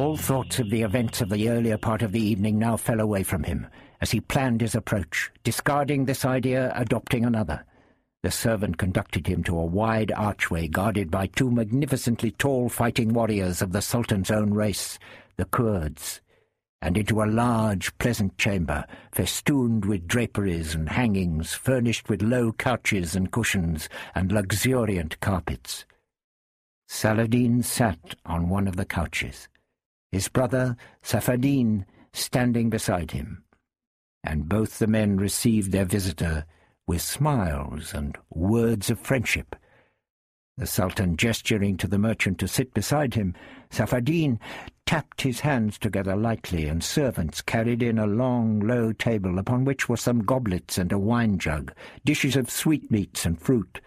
All thoughts of the events of the earlier part of the evening now fell away from him as he planned his approach, discarding this idea, adopting another. The servant conducted him to a wide archway guarded by two magnificently tall fighting warriors of the Sultan's own race, the Kurds, and into a large, pleasant chamber, festooned with draperies and hangings, furnished with low couches and cushions, and luxuriant carpets. Saladin sat on one of the couches, his brother Safadin standing beside him, and both the men received their visitor with smiles and words of friendship. The Sultan gesturing to the merchant to sit beside him, Safadin tapped his hands together lightly, and servants carried in a long, low table upon which were some goblets and a wine-jug, dishes of sweetmeats and fruit.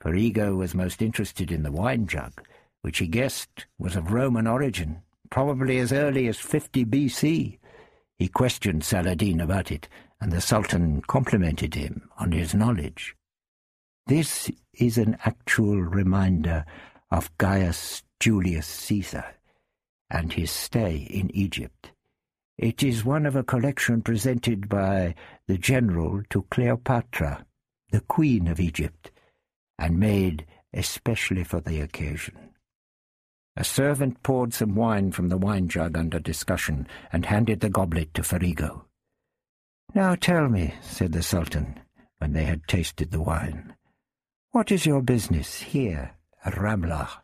Ferigo was most interested in the wine-jug, which he guessed was of Roman origin, probably as early as 50 B.C. He questioned Saladin about it, and the Sultan complimented him on his knowledge. This is an actual reminder of Gaius Julius Caesar and his stay in Egypt. It is one of a collection presented by the general to Cleopatra, the Queen of Egypt, and made especially for the occasion. A servant poured some wine from the wine-jug under discussion and handed the goblet to Ferigo. "'Now tell me,' said the Sultan, when they had tasted the wine, "'what is your business here Ramlah?'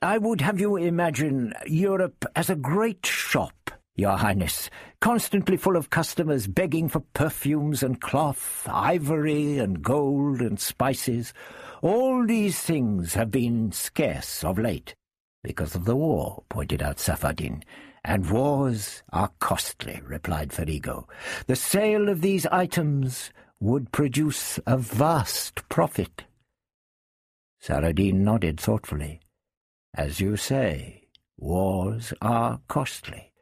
I would have you imagine Europe as a great shop, Your Highness, constantly full of customers begging for perfumes and cloth, ivory and gold and spices. All these things have been scarce of late, because of the war, pointed out Safadin. And wars are costly, replied Ferigo. The sale of these items would produce a vast profit. Saladin nodded thoughtfully. As you say, wars are costly,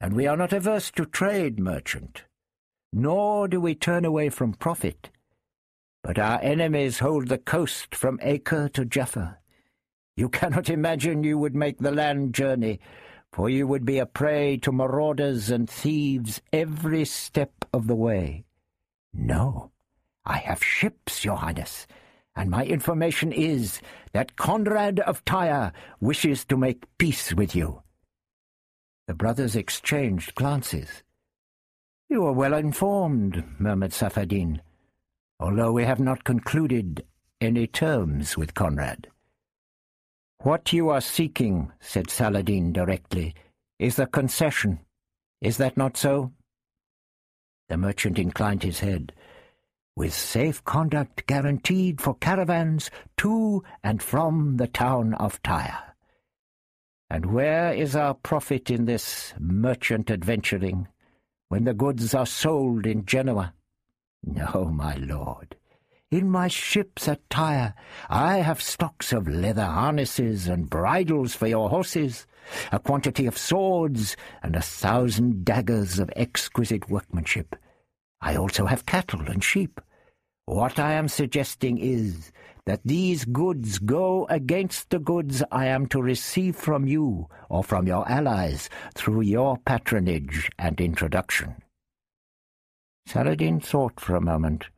and we are not averse to trade, merchant, nor do we turn away from profit. But our enemies hold the coast from Acre to Jaffa. You cannot imagine you would make the land journey, for you would be a prey to marauders and thieves every step of the way. No, I have ships, Your Highness, and my information is that Conrad of Tyre wishes to make peace with you. The brothers exchanged glances. You are well informed, murmured Safadin, although we have not concluded any terms with Conrad. What you are seeking, said Saladin directly, is a concession. Is that not so? The merchant inclined his head with safe conduct guaranteed for caravans to and from the town of Tyre. And where is our profit in this merchant adventuring, when the goods are sold in Genoa? No, my lord. In my ships at Tyre I have stocks of leather harnesses and bridles for your horses, a quantity of swords, and a thousand daggers of exquisite workmanship, I also have cattle and sheep. What I am suggesting is that these goods go against the goods I am to receive from you or from your allies through your patronage and introduction. Saladin thought for a moment,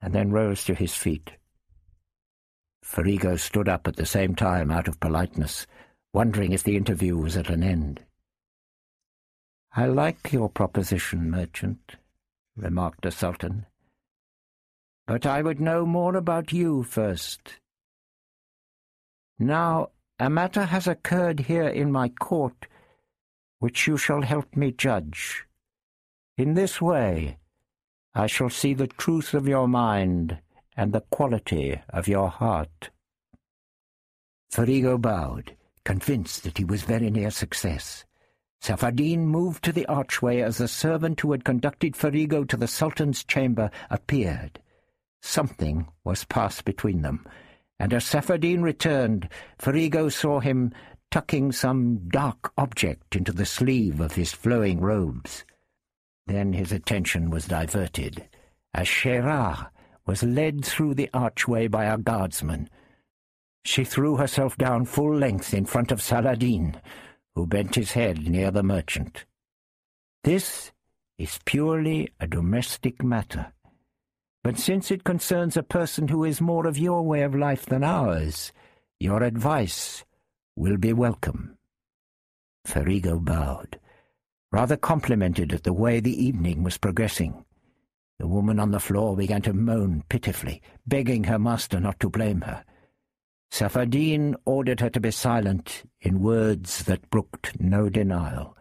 and then rose to his feet. Ferigo stood up at the same time out of politeness, wondering if the interview was at an end. "'I like your proposition, merchant,' remarked the Sultan. But I would know more about you first. Now, a matter has occurred here in my court, which you shall help me judge. In this way, I shall see the truth of your mind and the quality of your heart. Ferigo bowed, convinced that he was very near success. Safadin moved to the archway as the servant who had conducted Ferigo to the Sultan's chamber appeared. Something was passed between them, and as Safadin returned, Ferigo saw him tucking some dark object into the sleeve of his flowing robes. Then his attention was diverted, as Sherar was led through the archway by a guardsman, She threw herself down full length in front of Saladin, who bent his head near the merchant. This is purely a domestic matter. But since it concerns a person who is more of your way of life than ours, your advice will be welcome. Ferigo bowed, rather complimented at the way the evening was progressing. The woman on the floor began to moan pitifully, begging her master not to blame her. Saphadin ordered her to be silent in words that brooked no denial.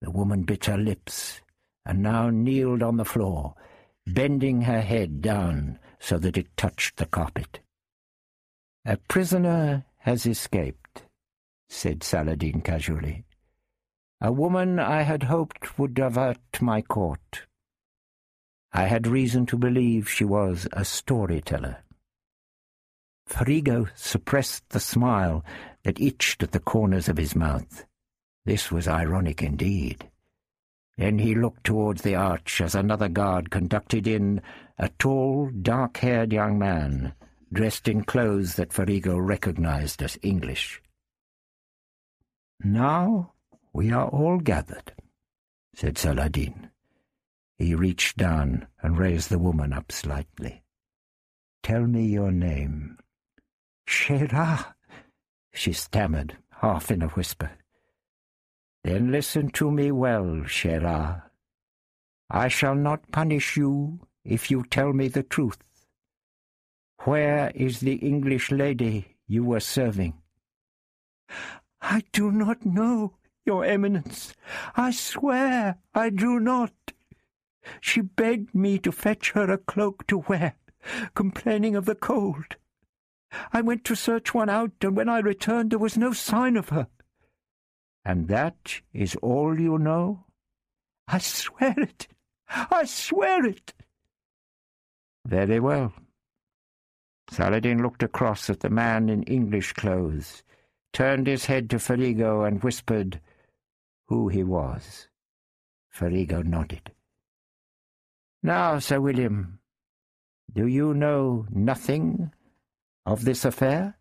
The woman bit her lips and now kneeled on the floor, bending her head down so that it touched the carpet. A prisoner has escaped, said Saladin casually. A woman I had hoped would divert my court. I had reason to believe she was a storyteller. Ferigo suppressed the smile that itched at the corners of his mouth. This was ironic indeed. Then he looked towards the arch as another guard conducted in a tall, dark-haired young man, dressed in clothes that Ferigo recognized as English. Now we are all gathered, said Saladin. He reached down and raised the woman up slightly. Tell me your name. Sherah, she stammered, half in a whisper. Then listen to me well, Sherah. I shall not punish you if you tell me the truth. Where is the English lady you were serving? I do not know, your eminence. I swear I do not. She begged me to fetch her a cloak to wear, complaining of the cold. I went to search one out, and when I returned there was no sign of her. And that is all you know? I swear it. I swear it. Very well. Saladin looked across at the man in English clothes, turned his head to Ferigo and whispered who he was. Ferigo nodded. Now, Sir William, do you know nothing of this affair?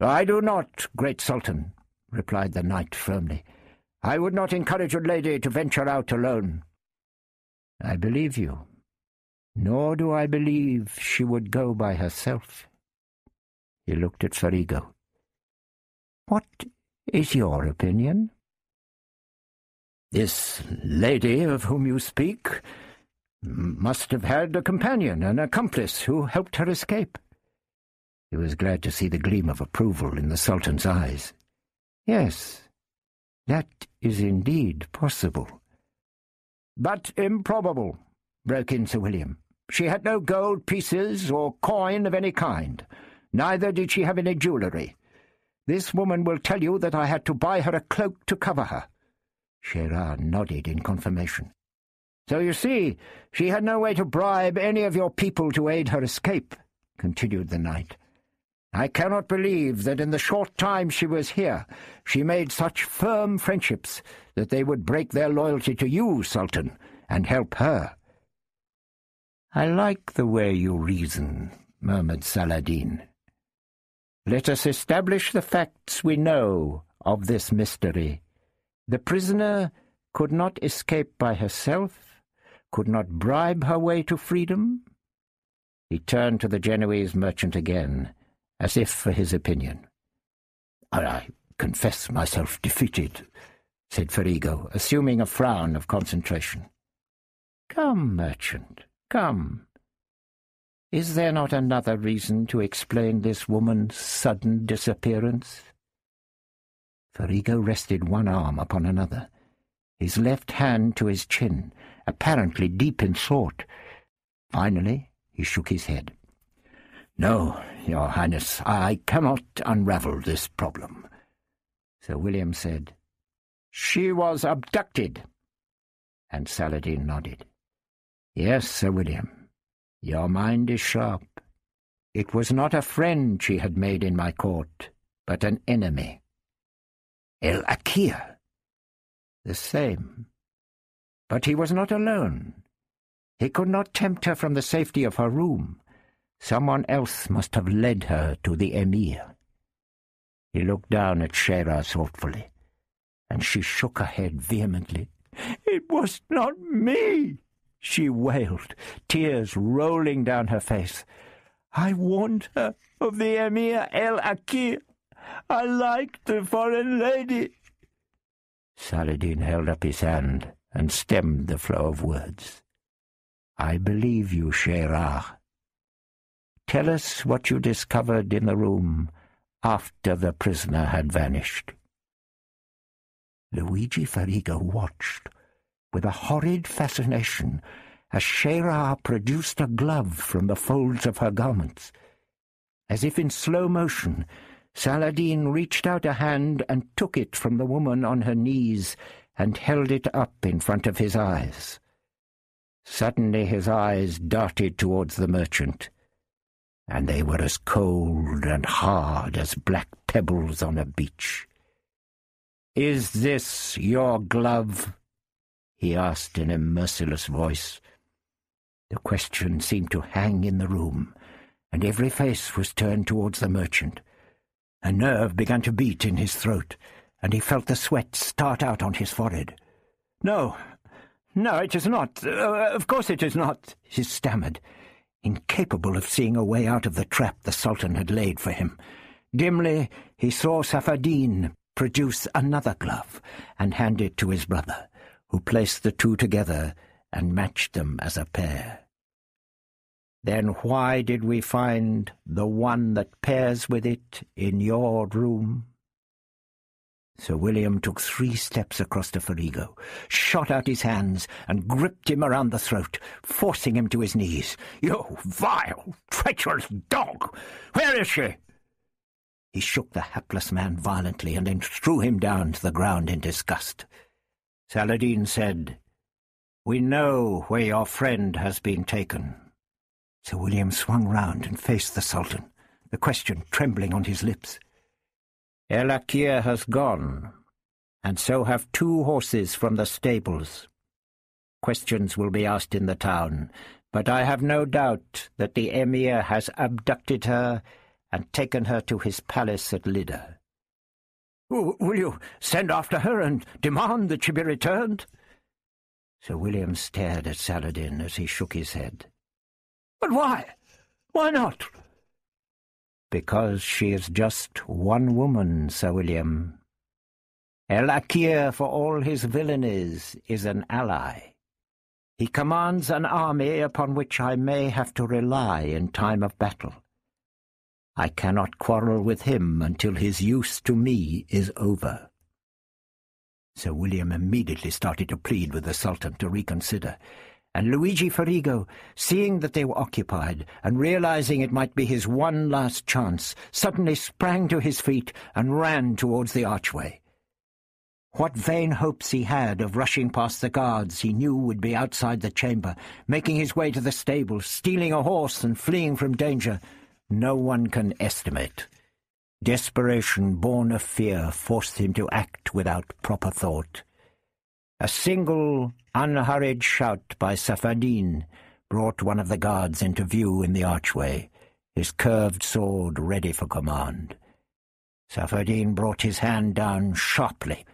I do not, great Sultan, replied the knight firmly. I would not encourage a lady to venture out alone. I believe you. Nor do I believe she would go by herself. He looked at Ferigo. What is your opinion? This lady of whom you speak must have had a companion, an accomplice, who helped her escape. He was glad to see the gleam of approval in the Sultan's eyes. Yes, that is indeed possible. But improbable, broke in Sir William. She had no gold pieces or coin of any kind. Neither did she have any jewellery. This woman will tell you that I had to buy her a cloak to cover her. Sherard nodded in confirmation. So you see, she had no way to bribe any of your people to aid her escape, continued the knight. I cannot believe that in the short time she was here she made such firm friendships that they would break their loyalty to you, Sultan, and help her. I like the way you reason, murmured Saladin. Let us establish the facts we know of this mystery. The prisoner could not escape by herself, could not bribe her way to freedom. He turned to the Genoese merchant again as if for his opinion. I confess myself defeated, said Ferigo, assuming a frown of concentration. Come, merchant, come. Is there not another reason to explain this woman's sudden disappearance? Ferigo rested one arm upon another, his left hand to his chin, apparently deep in thought. Finally he shook his head. No, your Highness, I cannot unravel this problem. Sir William said, She was abducted. And Saladin nodded. Yes, Sir William, your mind is sharp. It was not a friend she had made in my court, but an enemy. El Akir. The same. But he was not alone. He could not tempt her from the safety of her room. Someone else must have led her to the emir. He looked down at Shera thoughtfully, and she shook her head vehemently. It was not me, she wailed, tears rolling down her face. I warned her of the Emir El Akir. I liked the foreign lady. Saladin held up his hand and stemmed the flow of words. I believe you, Sherar. Tell us what you discovered in the room after the prisoner had vanished. Luigi Farigo watched with a horrid fascination as Sherar produced a glove from the folds of her garments. As if in slow motion, Saladin reached out a hand and took it from the woman on her knees and held it up in front of his eyes. Suddenly his eyes darted towards the merchant, and they were as cold and hard as black pebbles on a beach. "'Is this your glove?' he asked in a merciless voice. The question seemed to hang in the room, and every face was turned towards the merchant. A nerve began to beat in his throat, and he felt the sweat start out on his forehead. "'No, no, it is not. Uh, of course it is not,' he stammered, incapable of seeing a way out of the trap the Sultan had laid for him. Dimly he saw Safadin produce another glove and hand it to his brother, who placed the two together and matched them as a pair. Then why did we find the one that pairs with it in your room? Sir William took three steps across to Farigo, shot out his hands, and gripped him around the throat, forcing him to his knees. "'You vile, treacherous dog! Where is she?' He shook the hapless man violently and then threw him down to the ground in disgust. Saladin said, we know where your friend has been taken. Sir William swung round and faced the Sultan, the question trembling on his lips. El Akir has gone, and so have two horses from the stables. Questions will be asked in the town, but I have no doubt that the Emir has abducted her and taken her to his palace at Lydda. Will you send after her and demand that she be returned? Sir William stared at Saladin as he shook his head. But why? Why not? Because she is just one woman, Sir William. El Akir, for all his villainies, is an ally. He commands an army upon which I may have to rely in time of battle. I cannot quarrel with him until his use to me is over. Sir William immediately started to plead with the Sultan to reconsider, and Luigi Farigo, seeing that they were occupied, and realizing it might be his one last chance, suddenly sprang to his feet and ran towards the archway. What vain hopes he had of rushing past the guards he knew would be outside the chamber, making his way to the stable, stealing a horse and fleeing from danger, no one can estimate. Desperation born of fear forced him to act without proper thought. A single, unhurried shout by Safadin brought one of the guards into view in the archway, his curved sword ready for command. Safadin brought his hand down sharply,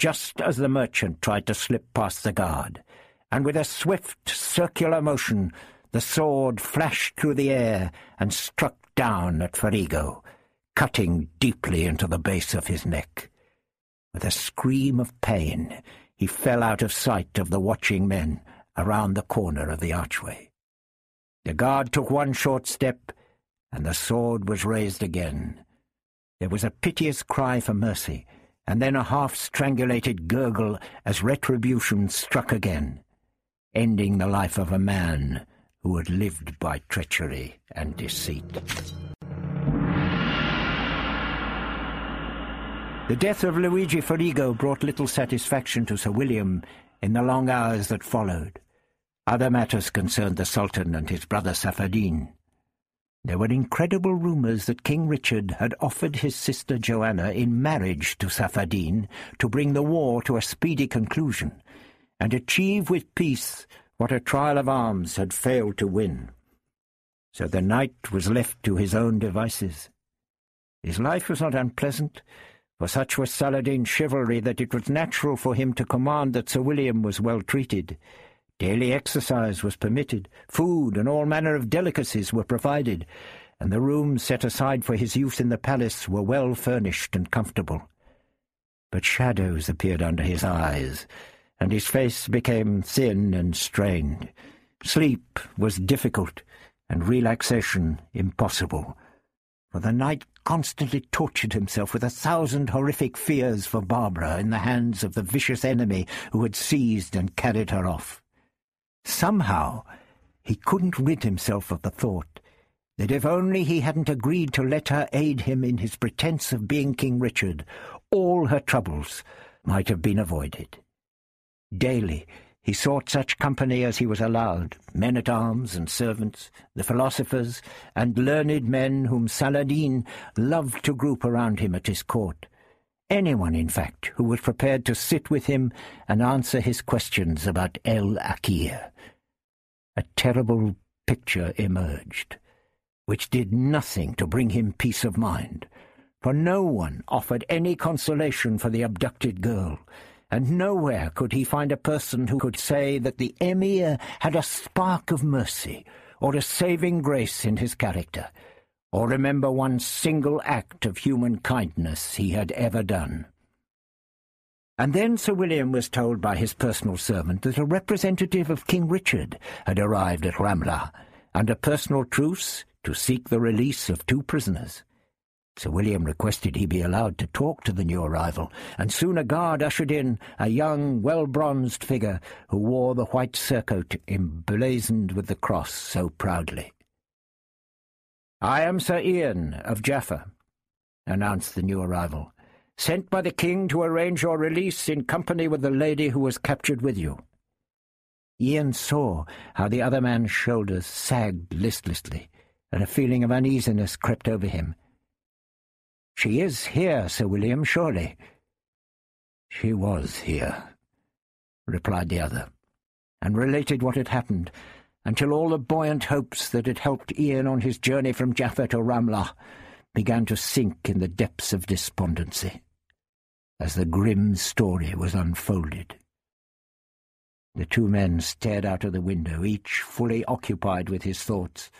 just as the merchant tried to slip past the guard, and with a swift, circular motion the sword flashed through the air and struck down at Farigo, cutting deeply into the base of his neck. With a scream of pain, he fell out of sight of the watching men around the corner of the archway. The guard took one short step, and the sword was raised again. There was a piteous cry for mercy, and then a half-strangulated gurgle as retribution struck again, ending the life of a man who had lived by treachery and deceit. The death of Luigi Farigo brought little satisfaction to Sir William in the long hours that followed. Other matters concerned the Sultan and his brother Safadin. There were incredible rumours that King Richard had offered his sister Joanna in marriage to Safadin to bring the war to a speedy conclusion, and achieve with peace what a trial of arms had failed to win. So the knight was left to his own devices. His life was not unpleasant, for such was Saladin's chivalry that it was natural for him to command that Sir William was well treated. Daily exercise was permitted, food and all manner of delicacies were provided, and the rooms set aside for his use in the palace were well furnished and comfortable. But shadows appeared under his eyes, and his face became thin and strained. Sleep was difficult, and relaxation impossible, for the knight constantly tortured himself with a thousand horrific fears for Barbara in the hands of the vicious enemy who had seized and carried her off. Somehow he couldn't rid himself of the thought that if only he hadn't agreed to let her aid him in his pretence of being King Richard, all her troubles might have been avoided. Daily he sought such company as he was allowed, men-at-arms and servants, the philosophers, and learned men whom Saladin loved to group around him at his court. Anyone, in fact, who was prepared to sit with him and answer his questions about El Akir. A terrible picture emerged which did nothing to bring him peace of mind, for no one offered any consolation for the abducted girl, and nowhere could he find a person who could say that the emir had a spark of mercy or a saving grace in his character, or remember one single act of human kindness he had ever done. And then Sir William was told by his personal servant that a representative of King Richard had arrived at Ramlah, under personal truce to seek the release of two prisoners. Sir William requested he be allowed to talk to the new arrival, and soon a guard ushered in a young, well-bronzed figure who wore the white surcoat emblazoned with the cross so proudly. "'I am Sir Ian of Jaffa,' announced the new arrival, "'sent by the king to arrange your release in company with the lady who was captured with you.' Ian saw how the other man's shoulders sagged listlessly, and a feeling of uneasiness crept over him. "'She is here, Sir William, surely?' "'She was here,' replied the other, and related what had happened, until all the buoyant hopes that had helped Ian on his journey from Jaffa to Ramlah began to sink in the depths of despondency, as the grim story was unfolded. The two men stared out of the window, each fully occupied with his thoughts,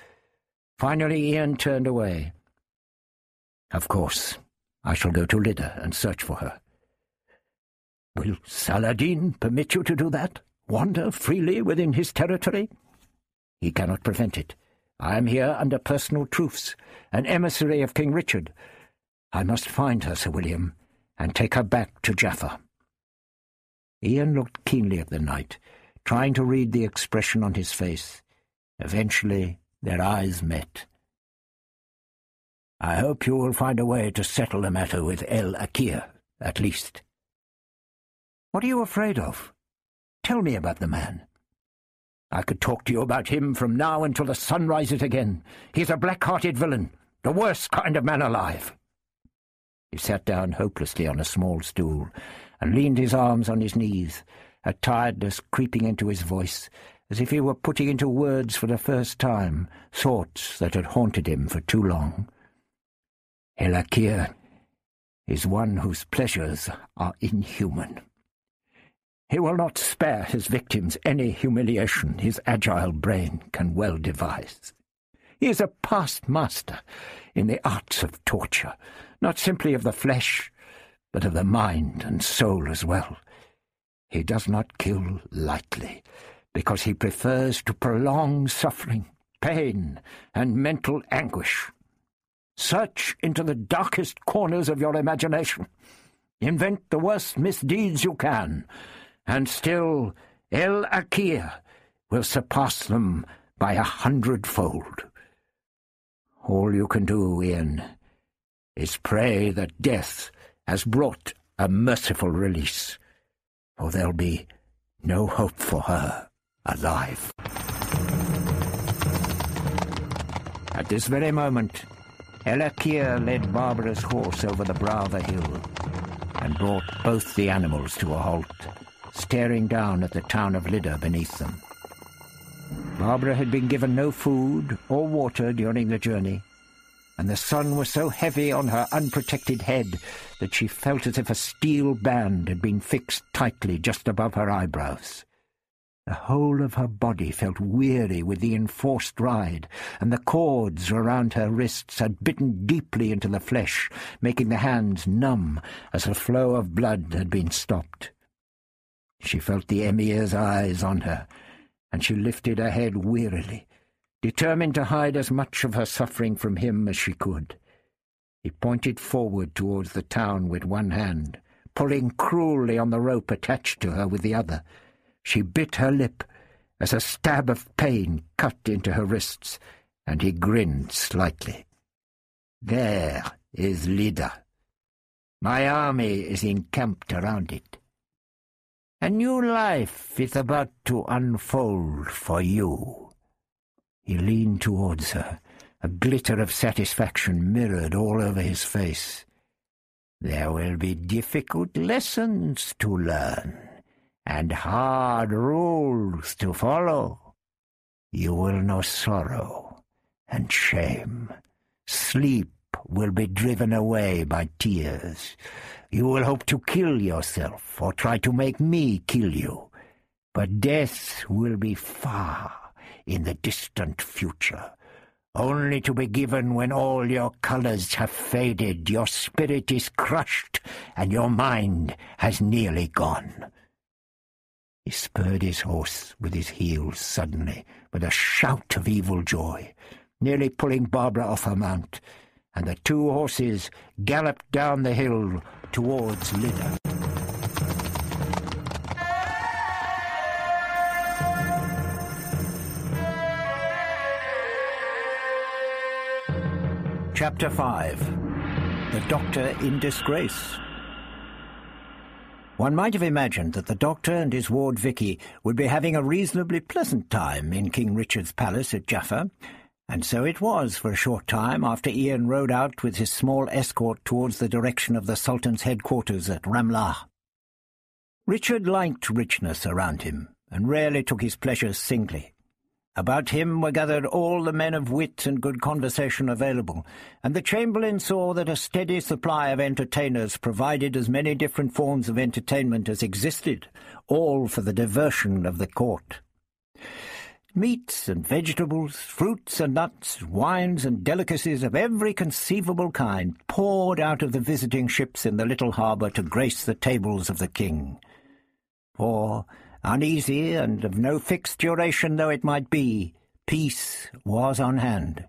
Finally Ian turned away. Of course, I shall go to Lydda and search for her. Will Saladin permit you to do that? Wander freely within his territory? He cannot prevent it. I am here under personal truce, an emissary of King Richard. I must find her, Sir William, and take her back to Jaffa. Ian looked keenly at the knight, trying to read the expression on his face. Eventually their eyes met. I hope you will find a way to settle the matter with El Akir, at least. What are you afraid of? Tell me about the man. I could talk to you about him from now until the sun rises again. He's a black-hearted villain, the worst kind of man alive. He sat down hopelessly on a small stool and leaned his arms on his knees, a tiredness creeping into his voice as if he were putting into words for the first time thoughts that had haunted him for too long. El Akir is one whose pleasures are inhuman. He will not spare his victims any humiliation his agile brain can well devise. He is a past master in the arts of torture, not simply of the flesh, but of the mind and soul as well. He does not kill lightly, because he prefers to prolong suffering, pain, and mental anguish. Search into the darkest corners of your imagination. Invent the worst misdeeds you can, and still El Akir will surpass them by a hundredfold. All you can do, Ian, is pray that death has brought a merciful release, for there'll be no hope for her alive. At this very moment, El Akir led Barbara's horse over the Brava hill and brought both the animals to a halt, staring down at the town of Lydda beneath them. Barbara had been given no food or water during the journey, and the sun was so heavy on her unprotected head that she felt as if a steel band had been fixed tightly just above her eyebrows. The whole of her body felt weary with the enforced ride, and the cords around her wrists had bitten deeply into the flesh, making the hands numb as the flow of blood had been stopped. She felt the emir's eyes on her, and she lifted her head wearily, determined to hide as much of her suffering from him as she could. He pointed forward towards the town with one hand, pulling cruelly on the rope attached to her with the other. She bit her lip as a stab of pain cut into her wrists, and he grinned slightly. There is Lydda. My army is encamped around it. A new life is about to unfold for you. He leaned towards her, a glitter of satisfaction mirrored all over his face. There will be difficult lessons to learn and hard rules to follow. You will know sorrow and shame. Sleep will be driven away by tears. You will hope to kill yourself or try to make me kill you. But death will be far in the distant future, only to be given when all your colours have faded, your spirit is crushed, and your mind has nearly gone. He spurred his horse with his heels suddenly, with a shout of evil joy, nearly pulling Barbara off her mount, and the two horses galloped down the hill towards Lydda. Chapter 5 The Doctor in Disgrace one might have imagined that the Doctor and his ward Vicky would be having a reasonably pleasant time in King Richard's palace at Jaffa, and so it was for a short time after Ian rode out with his small escort towards the direction of the Sultan's headquarters at Ramlah. Richard liked richness around him, and rarely took his pleasures singly. About him were gathered all the men of wit and good conversation available, and the Chamberlain saw that a steady supply of entertainers provided as many different forms of entertainment as existed, all for the diversion of the court. Meats and vegetables, fruits and nuts, wines and delicacies of every conceivable kind poured out of the visiting ships in the little harbour to grace the tables of the king. For Uneasy, and of no fixed duration though it might be, peace was on hand.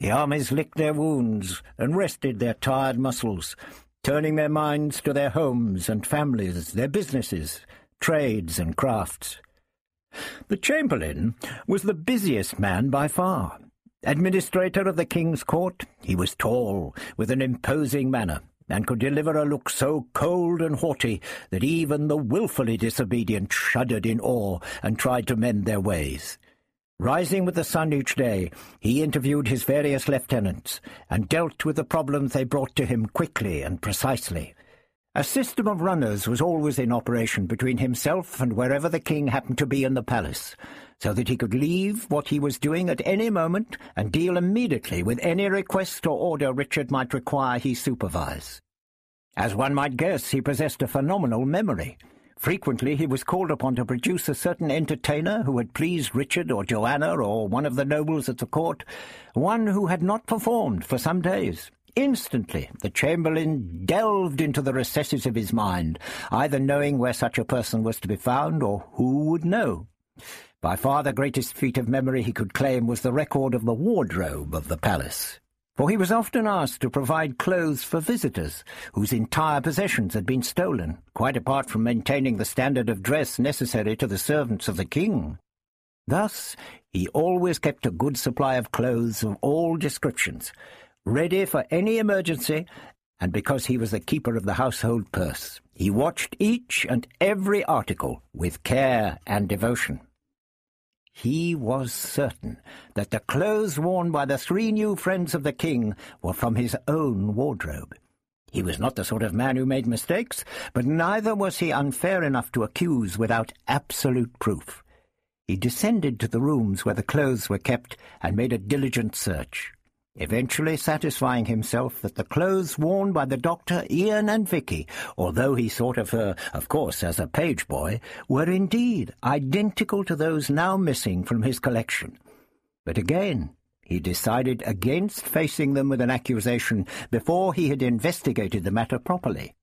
The armies licked their wounds and rested their tired muscles, turning their minds to their homes and families, their businesses, trades and crafts. The Chamberlain was the busiest man by far. Administrator of the King's Court, he was tall, with an imposing manner, and could deliver a look so cold and haughty that even the wilfully disobedient shuddered in awe and tried to mend their ways. Rising with the sun each day, he interviewed his various lieutenants, and dealt with the problems they brought to him quickly and precisely. A system of runners was always in operation between himself and wherever the king happened to be in the palace, so that he could leave what he was doing at any moment and deal immediately with any request or order Richard might require he supervise. As one might guess, he possessed a phenomenal memory. Frequently he was called upon to produce a certain entertainer who had pleased Richard or Joanna or one of the nobles at the court, one who had not performed for some days. Instantly the Chamberlain delved into the recesses of his mind, either knowing where such a person was to be found or who would know. By far the greatest feat of memory he could claim was the record of the wardrobe of the palace, for he was often asked to provide clothes for visitors whose entire possessions had been stolen, quite apart from maintaining the standard of dress necessary to the servants of the king. Thus he always kept a good supply of clothes of all descriptions, ready for any emergency, and because he was the keeper of the household purse, he watched each and every article with care and devotion. He was certain that the clothes worn by the three new friends of the king were from his own wardrobe. He was not the sort of man who made mistakes, but neither was he unfair enough to accuse without absolute proof. He descended to the rooms where the clothes were kept and made a diligent search, eventually satisfying himself that the clothes worn by the doctor, Ian and Vicky, although he thought of her, of course, as a page boy, were indeed identical to those now missing from his collection. But again, he decided against facing them with an accusation before he had investigated the matter properly.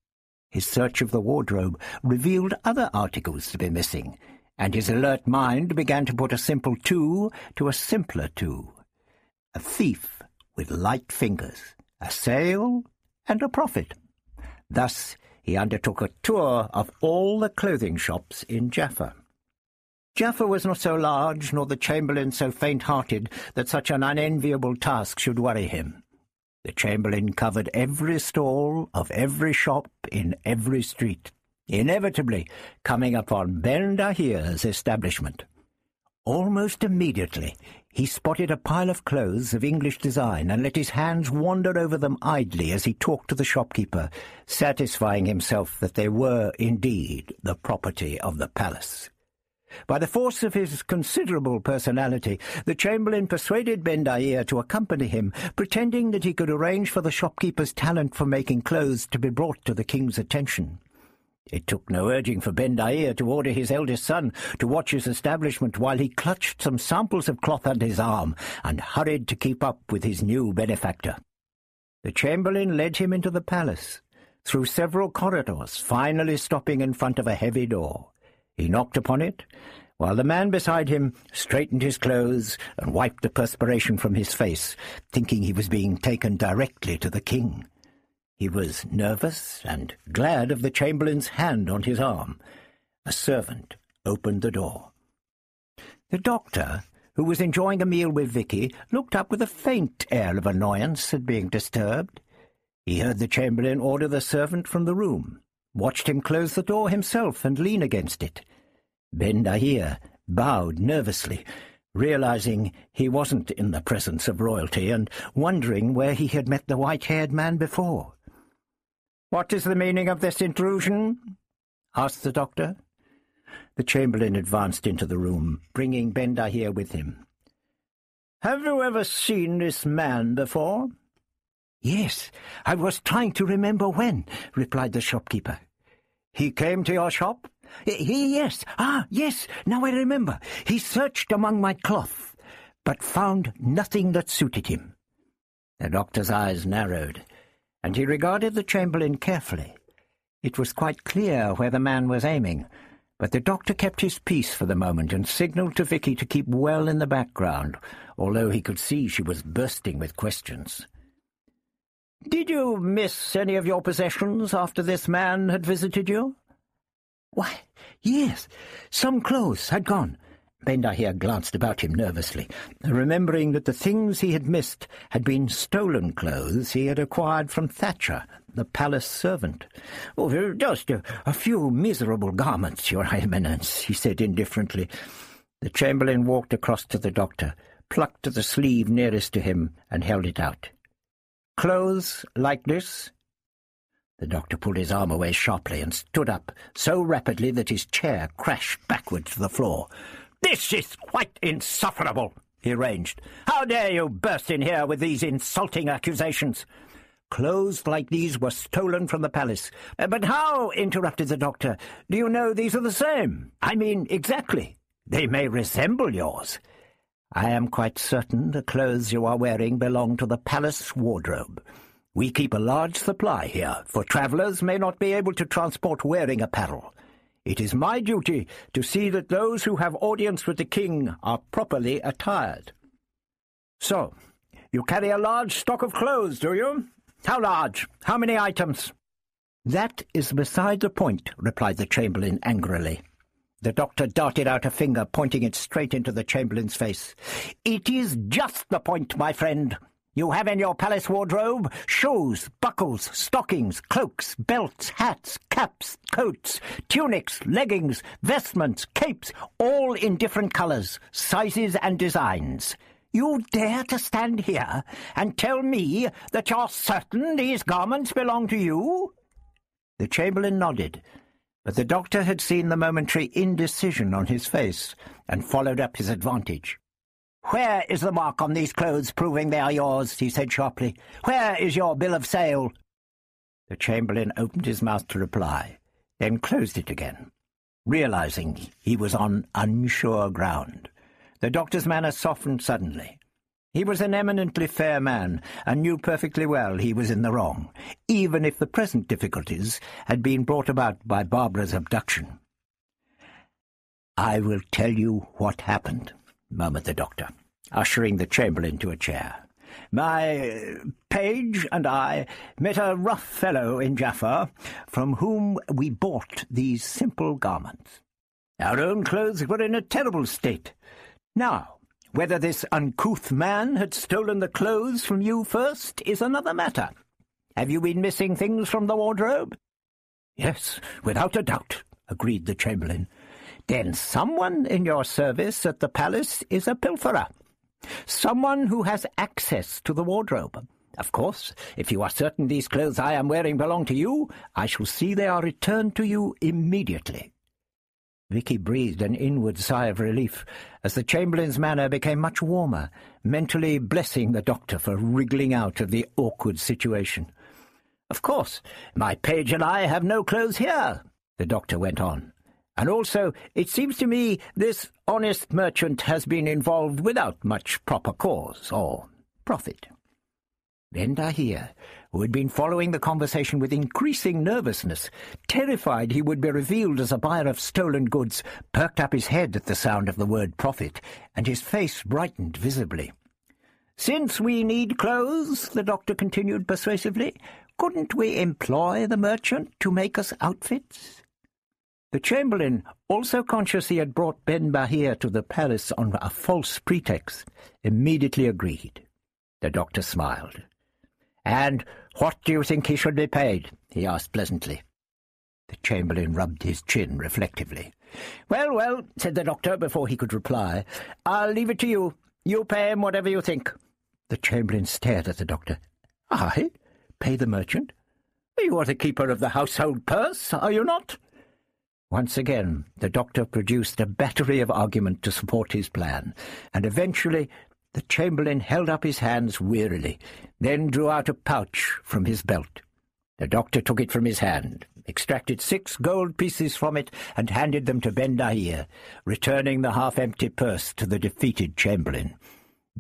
His search of the wardrobe revealed other articles to be missing, and his alert mind began to put a simple two to a simpler two. A thief with light fingers, a sale and a profit. Thus he undertook a tour of all the clothing shops in Jaffa. Jaffa was not so large, nor the Chamberlain so faint-hearted, that such an unenviable task should worry him. The Chamberlain covered every stall of every shop in every street, inevitably coming upon Ben Daheer's establishment. Almost immediately he spotted a pile of clothes of English design and let his hands wander over them idly as he talked to the shopkeeper, satisfying himself that they were indeed the property of the palace. By the force of his considerable personality, the Chamberlain persuaded Ben Daheer to accompany him, pretending that he could arrange for the shopkeeper's talent for making clothes to be brought to the king's attention. It took no urging for Ben Daheer to order his eldest son to watch his establishment while he clutched some samples of cloth under his arm and hurried to keep up with his new benefactor. The Chamberlain led him into the palace, through several corridors, finally stopping in front of a heavy door. He knocked upon it, while the man beside him straightened his clothes and wiped the perspiration from his face, thinking he was being taken directly to the king. He was nervous and glad of the Chamberlain's hand on his arm. A servant opened the door. The doctor, who was enjoying a meal with Vicky, looked up with a faint air of annoyance at being disturbed. He heard the Chamberlain order the servant from the room, watched him close the door himself and lean against it. Ben Daheer bowed nervously, realizing he wasn't in the presence of royalty and wondering where he had met the white-haired man before. "'What is the meaning of this intrusion?' asked the doctor. The chamberlain advanced into the room, bringing Ben Daheer with him. "'Have you ever seen this man before?' "'Yes, I was trying to remember when,' replied the shopkeeper. "'He came to your shop?' "'He, yes. Ah, yes, now I remember. He searched among my cloth, but found nothing that suited him.' The doctor's eyes narrowed and he regarded the Chamberlain carefully. It was quite clear where the man was aiming, but the doctor kept his peace for the moment and signalled to Vicky to keep well in the background, although he could see she was bursting with questions. "'Did you miss any of your possessions after this man had visited you?' "'Why, yes. Some clothes had gone, Ben Daheer glanced about him nervously, remembering that the things he had missed had been stolen clothes he had acquired from Thatcher, the palace servant. "Oh, just a, a few miserable garments, your eminence," he said indifferently. The chamberlain walked across to the doctor, plucked at the sleeve nearest to him, and held it out. "Clothes like this?" The doctor pulled his arm away sharply and stood up, so rapidly that his chair crashed backward to the floor. This is quite insufferable, he raged. How dare you burst in here with these insulting accusations? Clothes like these were stolen from the palace. Uh, but how, interrupted the doctor, do you know these are the same? I mean, exactly. They may resemble yours. I am quite certain the clothes you are wearing belong to the palace wardrobe. We keep a large supply here, for travellers may not be able to transport wearing apparel. It is my duty to see that those who have audience with the king are properly attired. So, you carry a large stock of clothes, do you? How large? How many items? That is beside the point, replied the chamberlain angrily. The doctor darted out a finger, pointing it straight into the chamberlain's face. It is just the point, my friend. You have in your palace wardrobe shoes, buckles, stockings, cloaks, belts, hats, caps, coats, tunics, leggings, vestments, capes, all in different colours, sizes and designs. You dare to stand here and tell me that you're certain these garments belong to you? The chamberlain nodded, But the doctor had seen the momentary indecision on his face, and followed up his advantage. "'Where is the mark on these clothes proving they are yours?' he said sharply. "'Where is your bill of sale?' The Chamberlain opened his mouth to reply, then closed it again, realizing he was on unsure ground. The doctor's manner softened suddenly. He was an eminently fair man, and knew perfectly well he was in the wrong, even if the present difficulties had been brought about by Barbara's abduction. "'I will tell you what happened,' murmured the doctor, ushering the Chamberlain to a chair. My page and I met a rough fellow in Jaffa, from whom we bought these simple garments. Our own clothes were in a terrible state. Now, whether this uncouth man had stolen the clothes from you first is another matter. Have you been missing things from the wardrobe? Yes, without a doubt, agreed the Chamberlain. Then someone in your service at the palace is a pilferer. Someone who has access to the wardrobe. Of course, if you are certain these clothes I am wearing belong to you, I shall see they are returned to you immediately. Vicky breathed an inward sigh of relief as the Chamberlain's manner became much warmer, mentally blessing the doctor for wriggling out of the awkward situation. "'Of course, my page and I have no clothes here,' the doctor went on. And also, it seems to me this honest merchant has been involved without much proper cause or profit. Ben Daheer, who had been following the conversation with increasing nervousness, terrified he would be revealed as a buyer of stolen goods, perked up his head at the sound of the word profit, and his face brightened visibly. "'Since we need clothes,' the doctor continued persuasively, "'couldn't we employ the merchant to make us outfits?' The Chamberlain, also conscious he had brought Ben Daheer to the palace on a false pretext, immediately agreed. The doctor smiled. "'And what do you think he should be paid?' he asked pleasantly. The Chamberlain rubbed his chin reflectively. "'Well, well,' said the doctor before he could reply, "'I'll leave it to you. You pay him whatever you think.' The Chamberlain stared at the doctor. "'I? Pay the merchant? You are the keeper of the household purse, are you not?' Once again, the doctor produced a battery of argument to support his plan, and eventually the Chamberlain held up his hands wearily, then drew out a pouch from his belt. The doctor took it from his hand, extracted six gold pieces from it, and handed them to Ben Bendahir, returning the half-empty purse to the defeated Chamberlain.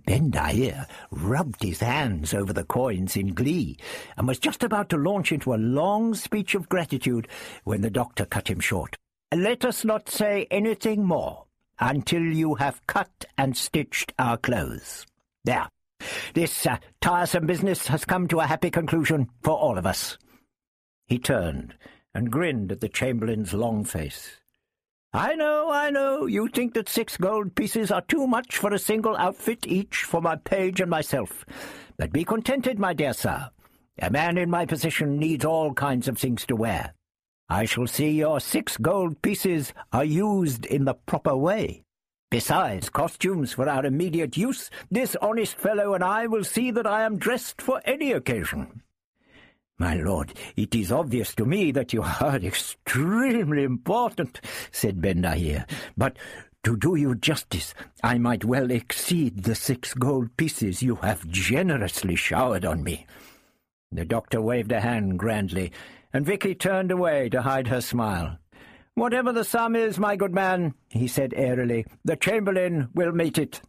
Ben Bendahir rubbed his hands over the coins in glee, and was just about to launch into a long speech of gratitude when the doctor cut him short. Let us not say anything more until you have cut and stitched our clothes. There. This uh, tiresome business has come to a happy conclusion for all of us. He turned and grinned at the Chamberlain's long face. I know, I know, you think that six gold pieces are too much for a single outfit each for my page and myself. But be contented, my dear sir. A man in my position needs all kinds of things to wear. I shall see your six gold pieces are used in the proper way. Besides costumes for our immediate use, this honest fellow and I will see that I am dressed for any occasion. My lord, it is obvious to me that you are extremely important, said Ben Daheer, but to do you justice, I might well exceed the six gold pieces you have generously showered on me. The doctor waved a hand grandly, and Vicky turned away to hide her smile. "'Whatever the sum is, my good man,' he said airily, "'the Chamberlain will meet it.'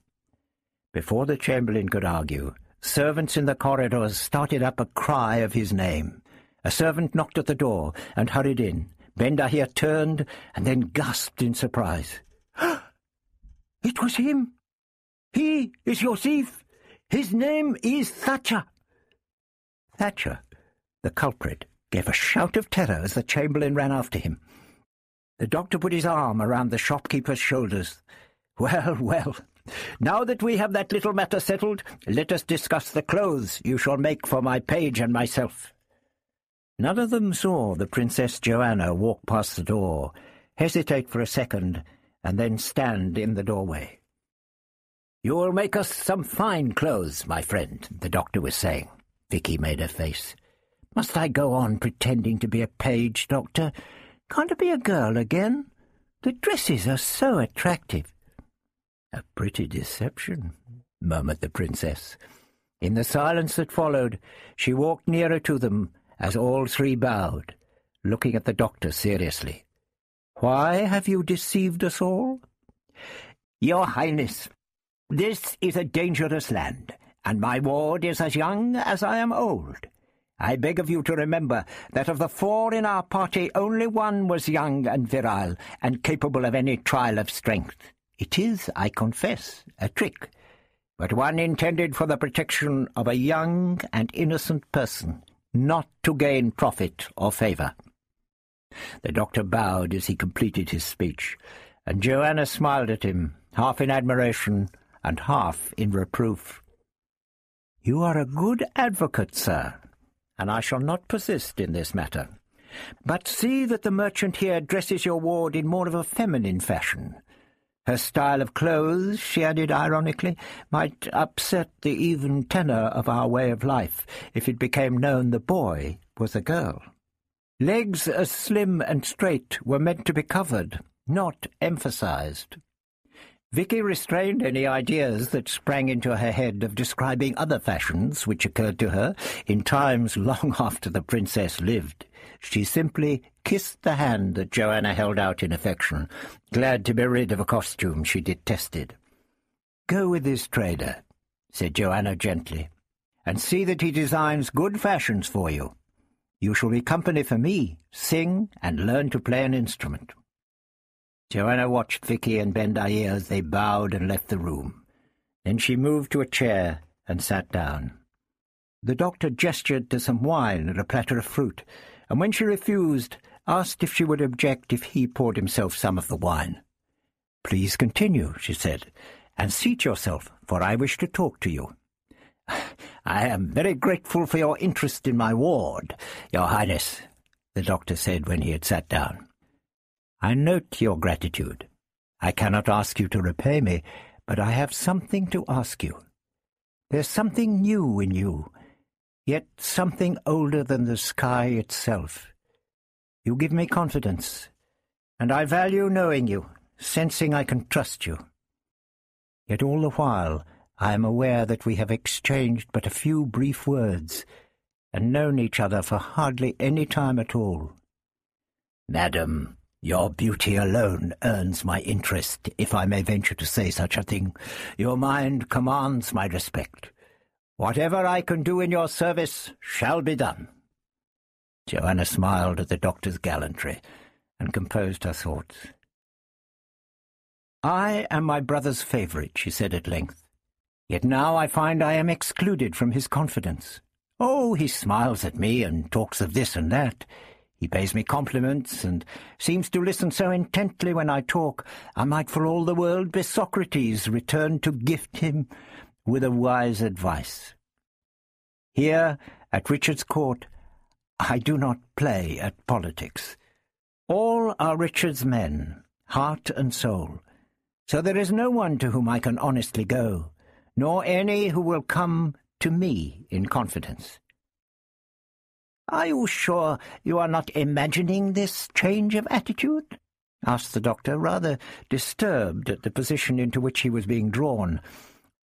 Before the Chamberlain could argue, servants in the corridors started up a cry of his name. A servant knocked at the door and hurried in. Ben Daheer turned and then gasped in surprise. "'It was him! He is your thief! His name is Thatcher!' Thatcher, the culprit, gave a shout of terror as the Chamberlain ran after him. The doctor put his arm around the shopkeeper's shoulders. Well, well, now that we have that little matter settled, let us discuss the clothes you shall make for my page and myself. None of them saw the Princess Joanna walk past the door, hesitate for a second, and then stand in the doorway. You will make us some fine clothes, my friend, the doctor was saying. Vicky made a face. Must I go on pretending to be a page, Doctor? Can't I be a girl again? The dresses are so attractive. A pretty deception, murmured the princess. In the silence that followed, she walked nearer to them as all three bowed, looking at the doctor seriously. Why have you deceived us all? Your Highness, this is a dangerous land, and my ward is as young as I am old. I beg of you to remember that of the four in our party only one was young and virile, and capable of any trial of strength. It is, I confess, a trick, but one intended for the protection of a young and innocent person, not to gain profit or favour. The doctor bowed as he completed his speech, and Joanna smiled at him, half in admiration and half in reproof. You are a good advocate, sir, and I shall not persist in this matter. But see that the merchant here dresses your ward in more of a feminine fashion. Her style of clothes, she added ironically, might upset the even tenor of our way of life if it became known the boy was a girl. Legs as slim and straight were meant to be covered, not emphasized. Vicky restrained any ideas that sprang into her head of describing other fashions which occurred to her in times long after the princess lived. She simply kissed the hand that Joanna held out in affection, glad to be rid of a costume she detested. "'Go with this trader,' said Joanna gently, "'and see that he designs good fashions for you. You shall be company for me, sing, and learn to play an instrument.' Joanna watched Vicky and Ben Daheer as they bowed and left the room. Then she moved to a chair and sat down. The doctor gestured to some wine and a platter of fruit, and when she refused, asked if she would object if he poured himself some of the wine. "'Please continue,' she said, "'and seat yourself, for I wish to talk to you.' "'I am very grateful for your interest in my ward, Your Highness,' the doctor said when he had sat down. I note your gratitude. I cannot ask you to repay me, but I have something to ask you. There's something new in you, yet something older than the sky itself. You give me confidence, and I value knowing you, sensing I can trust you. Yet all the while I am aware that we have exchanged but a few brief words, and known each other for hardly any time at all. Madam, your beauty alone earns my interest, if I may venture to say such a thing. Your mind commands my respect. Whatever I can do in your service shall be done. Joanna smiled at the doctor's gallantry and composed her thoughts. I am my brother's favourite, she said at length. Yet now I find I am excluded from his confidence. Oh, he smiles at me and talks of this and that. He pays me compliments, and seems to listen so intently when I talk, I might for all the world be Socrates returned to gift him with a wise advice. Here, at Richard's court, I do not play at politics. All are Richard's men, heart and soul, so there is no one to whom I can honestly go, nor any who will come to me in confidence. Are you sure you are not imagining this change of attitude? asked the doctor, rather disturbed at the position into which he was being drawn.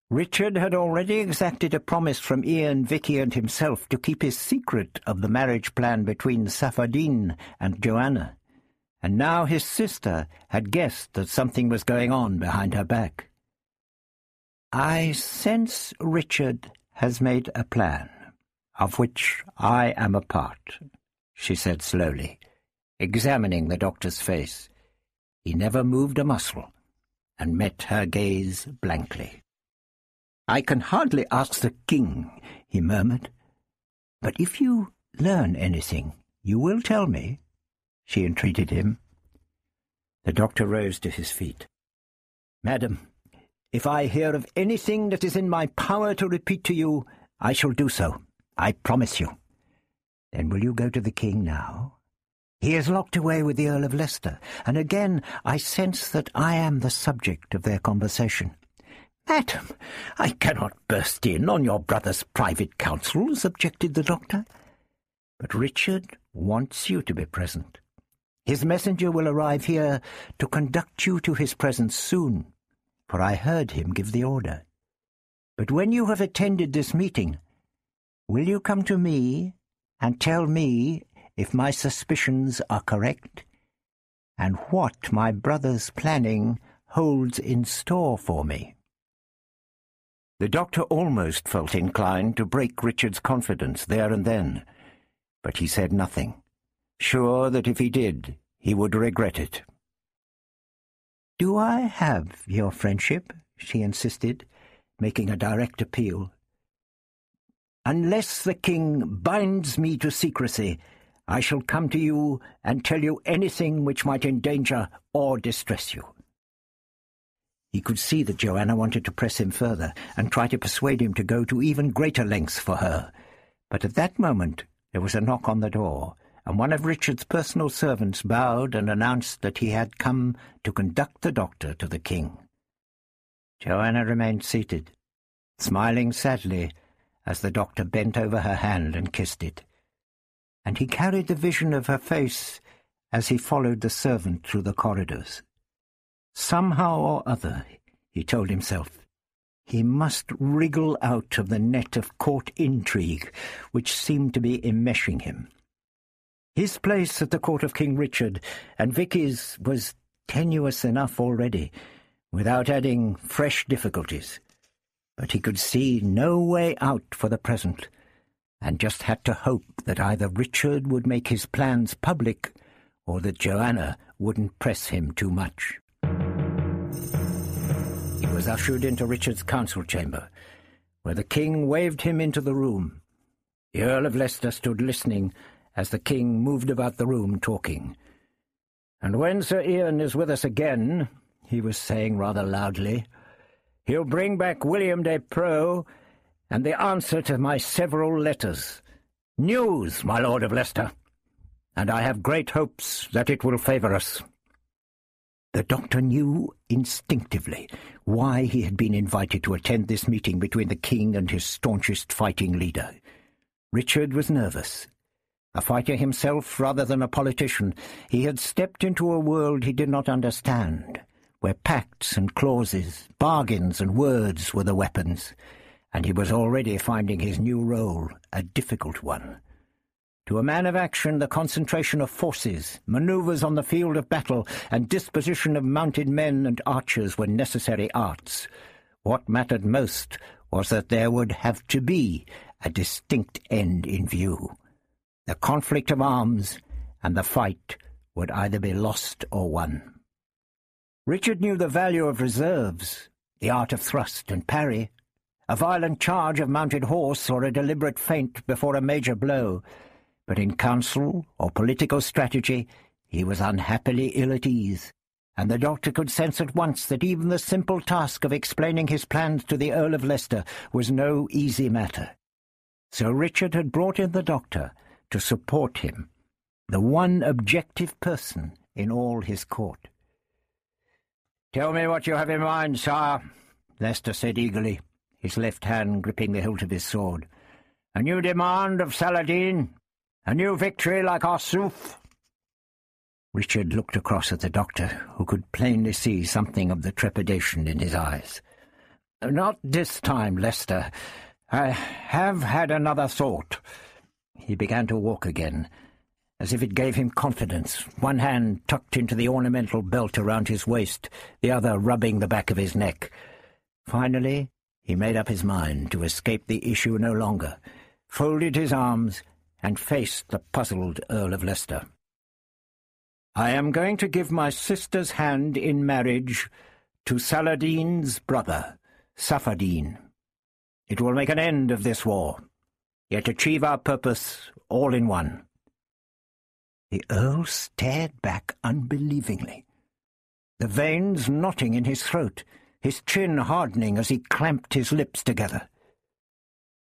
Richard had already exacted a promise from Ian, Vicky, and himself to keep his secret of the marriage plan between Saphadine and Joanna, and now his sister had guessed that something was going on behind her back. I sense Richard has made a plan of which I am a part, she said slowly, examining the doctor's face. He never moved a muscle, and met her gaze blankly. I can hardly ask the king, he murmured. But if you learn anything, you will tell me, she entreated him. The doctor rose to his feet. Madam, if I hear of anything that is in my power to repeat to you, I shall do so. I promise you. Then will you go to the king now? He is locked away with the Earl of Leicester, and again I sense that I am the subject of their conversation. Madam, I cannot burst in on your brother's private councils, objected the doctor. But Richard wants you to be present. His messenger will arrive here to conduct you to his presence soon, for I heard him give the order. But when you have attended this meeting, will you come to me and tell me if my suspicions are correct, and what my brother's planning holds in store for me?' The doctor almost felt inclined to break Richard's confidence there and then, but he said nothing, sure that if he did, he would regret it. "'Do I have your friendship?' she insisted, making a direct appeal. "'Unless the king binds me to secrecy, I shall come to you and tell you anything which might endanger or distress you.' He could see that Joanna wanted to press him further and try to persuade him to go to even greater lengths for her. But at that moment there was a knock on the door, and one of Richard's personal servants bowed and announced that he had come to conduct the doctor to the king. Joanna remained seated, smiling sadly as the doctor bent over her hand and kissed it. And he carried the vision of her face as he followed the servant through the corridors. Somehow or other, he told himself, he must wriggle out of the net of court intrigue which seemed to be enmeshing him. His place at the court of King Richard and Vicky's was tenuous enough already, without adding fresh difficulties. But he could see no way out for the present, and just had to hope that either Richard would make his plans public or that Joanna wouldn't press him too much He was ushered into Richard's council chamber, where the king waved him into the room. The Earl of Leicester stood listening as the king moved about the room talking. And when Sir Ian is with us again, he was saying rather loudly, he'll bring back William de Preaux and the answer to my several letters. News, my Lord of Leicester, and I have great hopes that it will favour us. The doctor knew instinctively why he had been invited to attend this meeting between the king and his staunchest fighting leader. Richard was nervous. A fighter himself rather than a politician, he had stepped into a world he did not understand, where pacts and clauses, bargains and words were the weapons, and he was already finding his new role a difficult one. To a man of action, the concentration of forces, manoeuvres on the field of battle, and disposition of mounted men and archers were necessary arts. What mattered most was that there would have to be a distinct end in view. The conflict of arms and the fight would either be lost or won. Richard knew the value of reserves, the art of thrust and parry, a violent charge of mounted horse or a deliberate feint before a major blow, but in council or political strategy he was unhappily ill at ease, and the doctor could sense at once that even the simple task of explaining his plans to the Earl of Leicester was no easy matter. So Richard had brought in the doctor to support him, the one objective person in all his court. "'Tell me what you have in mind, sire,' Leicester said eagerly, his left hand gripping the hilt of his sword. "'A new demand of Saladin?' A new victory like Arsuf? Richard looked across at the doctor, who could plainly see something of the trepidation in his eyes. Not this time, Leicester. I have had another thought. He began to walk again, as if it gave him confidence, one hand tucked into the ornamental belt around his waist, the other rubbing the back of his neck. Finally, he made up his mind to escape the issue no longer, folded his arms, and faced the puzzled Earl of Leicester. I am going to give my sister's hand in marriage to Saladin's brother, Saphadin. It will make an end of this war, yet achieve our purpose all in one. The Earl stared back unbelievingly, the veins knotting in his throat, his chin hardening as he clamped his lips together.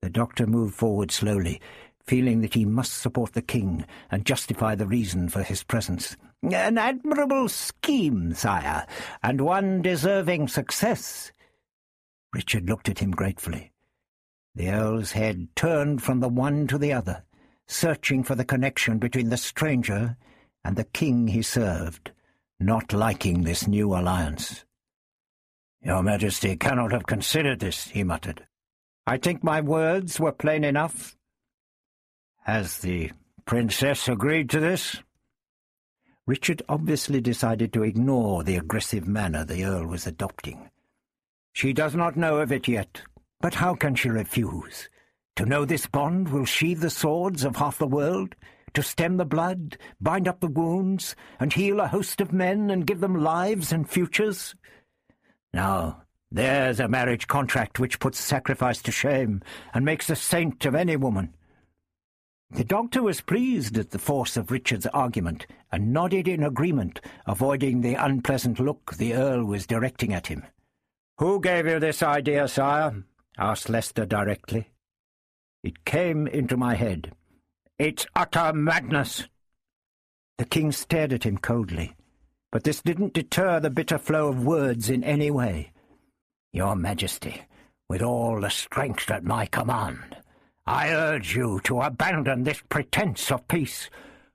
The doctor moved forward slowly, feeling that he must support the king and justify the reason for his presence. An admirable scheme, sire, and one deserving success. Richard looked at him gratefully. The Earl's head turned from the one to the other, searching for the connection between the stranger and the king he served, not liking this new alliance. Your Majesty cannot have considered this, he muttered. I think my words were plain enough. Has the princess agreed to this? Richard obviously decided to ignore the aggressive manner the Earl was adopting. She does not know of it yet, but how can she refuse? To know this bond will sheathe the swords of half the world, to stem the blood, bind up the wounds, and heal a host of men and give them lives and futures? Now, there's a marriage contract which puts sacrifice to shame and makes a saint of any woman. The doctor was pleased at the force of Richard's argument and nodded in agreement, avoiding the unpleasant look the Earl was directing at him. "'Who gave you this idea, sire?' asked Leicester directly. "'It came into my head. It's utter madness!' The king stared at him coldly, but this didn't deter the bitter flow of words in any way. "'Your Majesty, with all the strength at my command, I urge you to abandon this pretence of peace.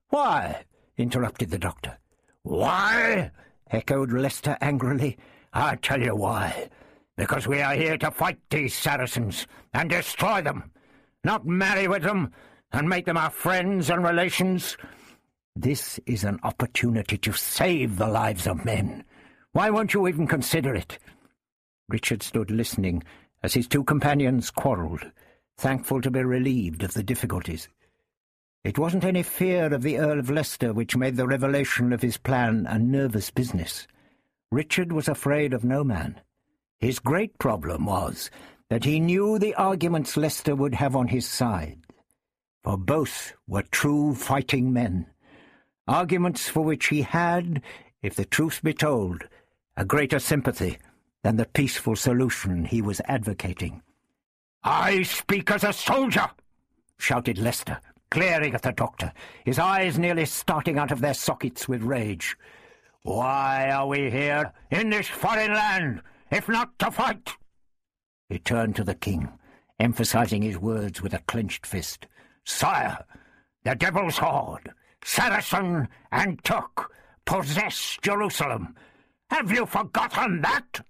Why? interrupted the doctor. Why? echoed Leicester angrily. I tell you why. Because we are here to fight these Saracens and destroy them, not marry with them and make them our friends and relations. This is an opportunity to save the lives of men. Why won't you even consider it? Richard stood listening as his two companions quarrelled thankful to be relieved of the difficulties. It wasn't any fear of the Earl of Leicester which made the revelation of his plan a nervous business. Richard was afraid of no man. His great problem was that he knew the arguments Leicester would have on his side, for both were true fighting men, arguments for which he had, if the truth be told, a greater sympathy than the peaceful solution he was advocating. I speak as a soldier, shouted Leicester, glaring at the doctor, his eyes nearly starting out of their sockets with rage. Why are we here, in this foreign land, if not to fight? He turned to the king, emphasizing his words with a clenched fist. Sire, the Devil's Horde, Saracen and Turk, possess Jerusalem. Have you forgotten that?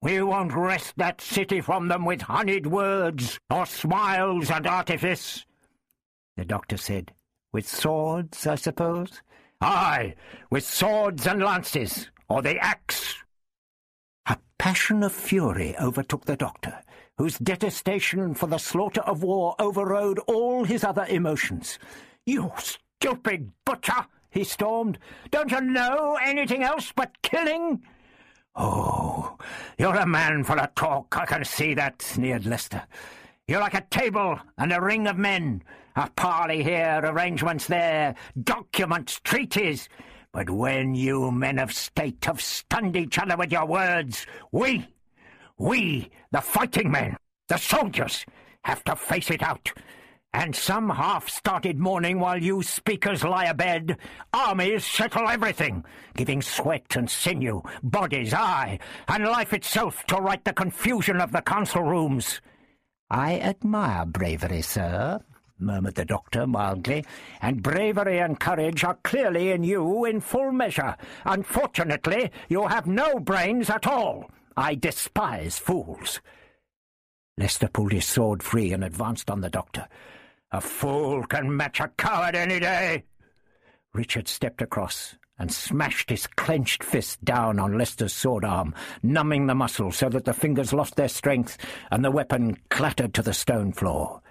We won't wrest that city from them with honeyed words, or smiles and artifice. The doctor said, With swords, I suppose? Aye, with swords and lances, or the axe. Passion of fury overtook the doctor, whose detestation for the slaughter of war overrode all his other emotions. You stupid butcher, he stormed. Don't you know anything else but killing? Oh, you're a man for a talk, I can see that, sneered Leicester. You're like a table and a ring of men, a parley here, arrangements there, documents, treaties. But when you men of state have stunned each other with your words, we, we, the fighting men, the soldiers, have to face it out and some half-started morning while you speakers lie abed, armies settle everything, giving sweat and sinew, bodies, aye, and life itself to right the confusion of the council rooms. I admire bravery, sir, murmured the doctor mildly, and bravery and courage are clearly in you in full measure. Unfortunately, you have no brains at all. I despise fools. Leicester pulled his sword free and advanced on the doctor. A fool can match a coward any day. Richard stepped across and smashed his clenched fist down on Leicester's sword arm, numbing the muscle so that the fingers lost their strength and the weapon clattered to the stone floor.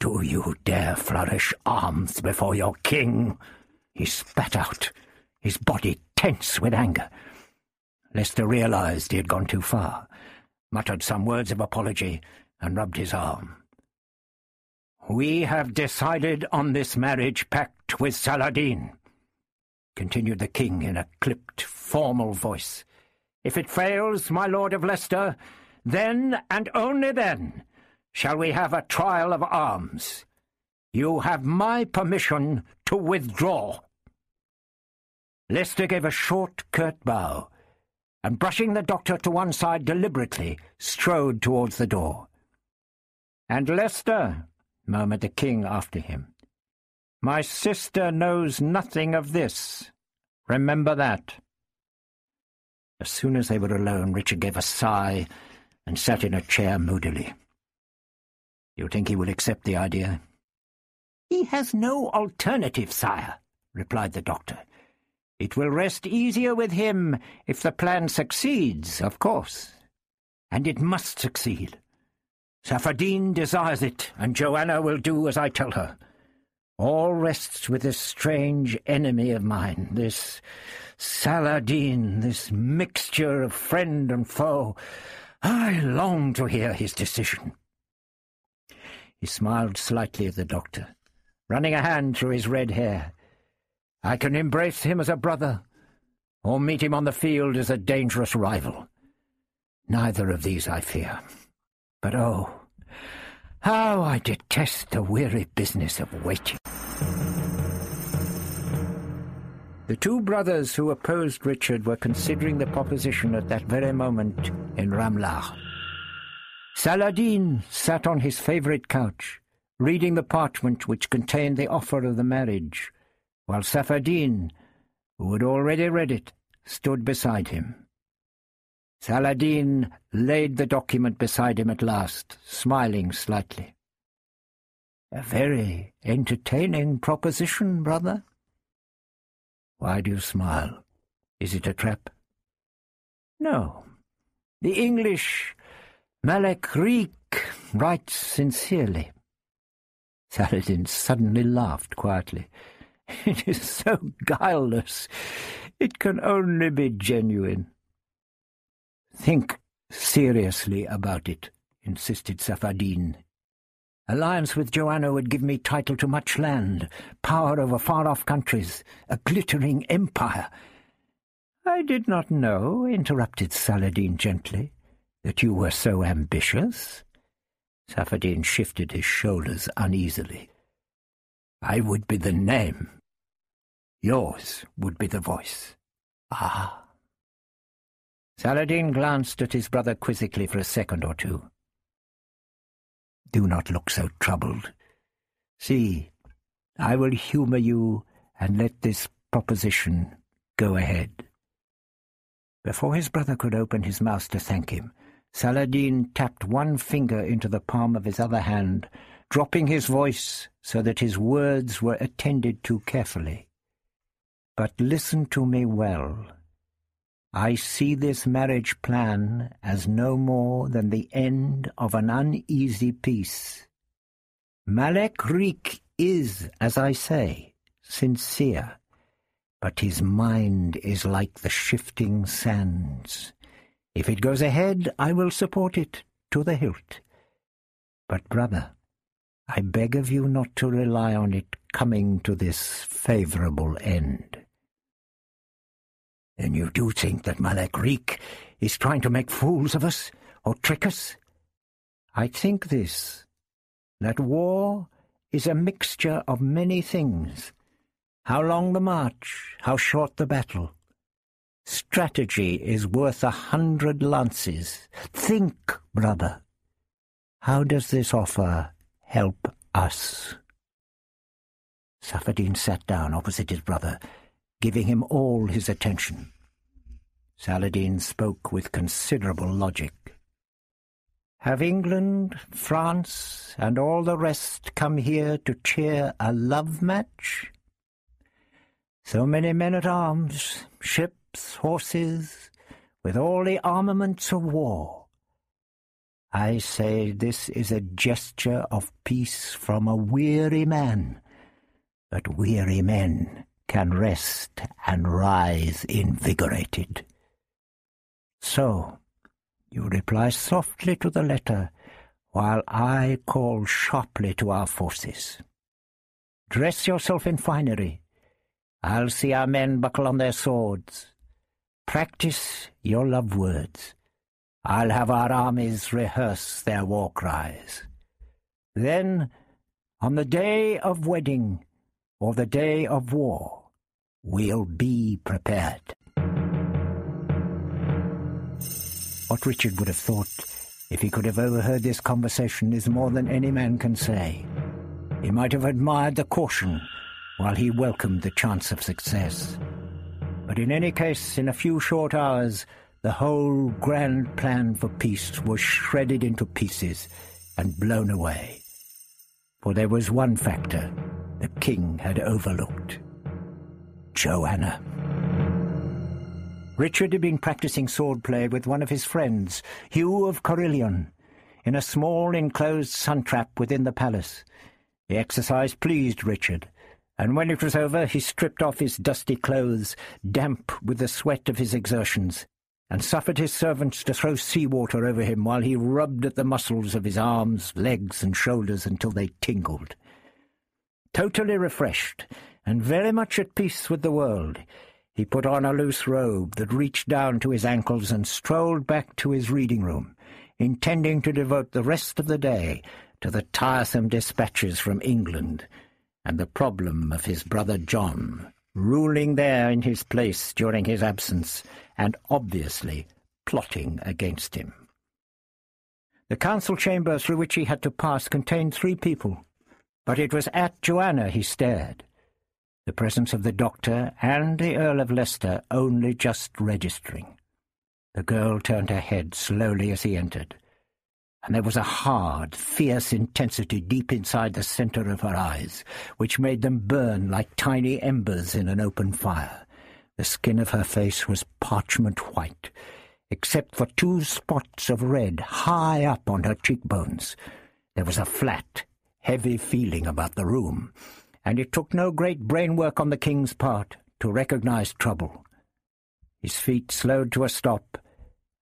Do you dare flourish arms before your king? He spat out, his body tense with anger. Leicester realized he had gone too far, muttered some words of apology, and rubbed his arm. We have decided on this marriage pact with Saladin, continued the king in a clipped, formal voice. If it fails, my lord of Leicester, then and only then shall we have a trial of arms. You have my permission to withdraw. Leicester gave a short, curt bow, and brushing the doctor to one side deliberately, strode towards the door. And Leicester, murmured the king after him. My sister knows nothing of this. Remember that. As soon as they were alone, Richard gave a sigh and sat in a chair moodily. You think he will accept the idea? He has no alternative, sire, replied the doctor. It will rest easier with him if the plan succeeds, of course. And it must succeed. Saphadine desires it, and Joanna will do as I tell her. All rests with this strange enemy of mine, this Saladin, this mixture of friend and foe. I long to hear his decision. He smiled slightly at the doctor, running a hand through his red hair. I can embrace him as a brother, or meet him on the field as a dangerous rival. Neither of these I fear. But oh, how I detest the weary business of waiting. The two brothers who opposed Richard were considering the proposition at that very moment in Ramlah. Saladin sat on his favourite couch, reading the parchment which contained the offer of the marriage, while Saphadin, who had already read it, stood beside him. Saladin laid the document beside him at last, smiling slightly. A very entertaining proposition, brother. Why do you smile? Is it a trap? No. The English Malek Riek writes sincerely. Saladin suddenly laughed quietly. It is so guileless. It can only be genuine. Think seriously about it, insisted Saphadin. Alliance with Joanna would give me title to much land, power over far-off countries, a glittering empire. I did not know, interrupted Saladin gently, that you were so ambitious. Saphadin shifted his shoulders uneasily. I would be the name. Yours would be the voice. Ah, Saladin glanced at his brother quizzically for a second or two. Do not look so troubled. See, I will humour you and let this proposition go ahead. Before his brother could open his mouth to thank him, Saladin tapped one finger into the palm of his other hand, dropping his voice so that his words were attended to carefully. But listen to me well. I see this marriage plan as no more than the end of an uneasy peace. Malek Rik is, as I say, sincere, but his mind is like the shifting sands. If it goes ahead, I will support it to the hilt. But, brother, I beg of you not to rely on it coming to this favourable end. Then you do think that Malek Riek is trying to make fools of us, or trick us? I think this, that war is a mixture of many things. How long the march, how short the battle. Strategy is worth a hundred lances. Think, brother. How does this offer help us? Saphadin sat down opposite his brother, giving him all his attention. Saladin spoke with considerable logic. Have England, France, and all the rest come here to cheer a love match? So many men-at-arms, ships, horses, with all the armaments of war. I say this is a gesture of peace from a weary man, but weary men can rest and rise invigorated. So, you reply softly to the letter, while I call sharply to our forces. Dress yourself in finery. I'll see our men buckle on their swords. Practice your love words. I'll have our armies rehearse their war cries. Then, on the day of wedding, or the day of war, We'll be prepared. What Richard would have thought if he could have overheard this conversation is more than any man can say. He might have admired the caution, while he welcomed the chance of success. But in any case, in a few short hours, the whole grand plan for peace was shredded into pieces and blown away. For there was one factor the king had overlooked. Joanna. Richard had been practicing swordplay with one of his friends, Hugh of Corillion, in a small enclosed sun trap within the palace. The exercise pleased Richard, and when it was over he stripped off his dusty clothes, damp with the sweat of his exertions, and suffered his servants to throw sea-water over him while he rubbed at the muscles of his arms, legs, and shoulders until they tingled. Totally refreshed, and very much at peace with the world, he put on a loose robe that reached down to his ankles and strolled back to his reading room, intending to devote the rest of the day to the tiresome dispatches from England and the problem of his brother John, ruling there in his place during his absence, and obviously plotting against him. The council chamber through which he had to pass contained three people, but it was at Joanna he stared. The presence of the doctor and the Earl of Leicester only just registering. The girl turned her head slowly as he entered, and there was a hard, fierce intensity deep inside the centre of her eyes, which made them burn like tiny embers in an open fire. The skin of her face was parchment white, except for two spots of red high up on her cheekbones. There was a flat, heavy feeling about the room, and it took no great brain work on the king's part to recognize trouble. His feet slowed to a stop,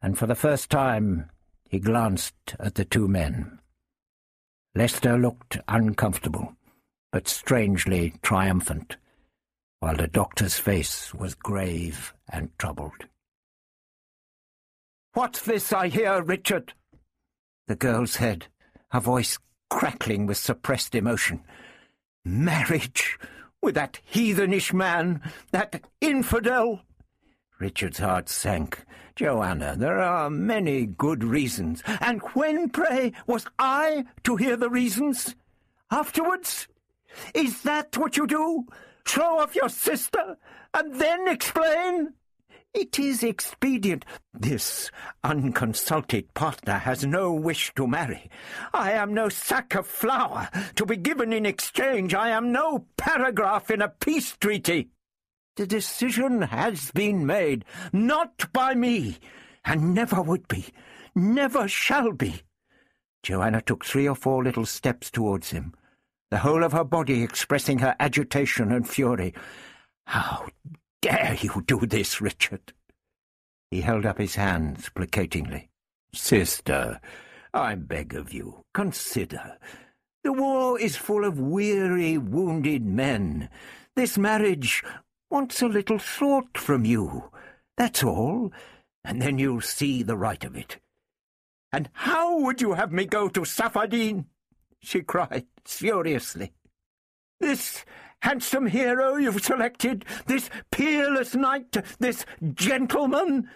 and for the first time he glanced at the two men. Leicester looked uncomfortable, but strangely triumphant while the doctor's face was grave and troubled. "'What's this I hear, Richard?' The girl said, her voice crackling with suppressed emotion. "'Marriage with that heathenish man, that infidel!' Richard's heart sank. Joanna, there are many good reasons. And when, pray, was I to hear the reasons? Afterwards? Is that what you do? Throw off your sister, and then explain? It is expedient. This unconsulted partner has no wish to marry. I am no sack of flour to be given in exchange. I am no paragraph in a peace treaty. The decision has been made, not by me, and never would be, never shall be. Joanna took three or four little steps towards him the whole of her body expressing her agitation and fury. How dare you do this, Richard? He held up his hands placatingly. Sister, I beg of you, consider. The war is full of weary, wounded men. This marriage wants a little thought from you. That's all, and then you'll see the right of it. And how would you have me go to Safadine? she cried furiously. This handsome hero you've selected, this peerless knight, this gentleman,